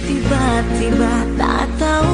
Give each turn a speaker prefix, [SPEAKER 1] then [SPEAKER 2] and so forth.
[SPEAKER 1] tiba-tiba tak tahu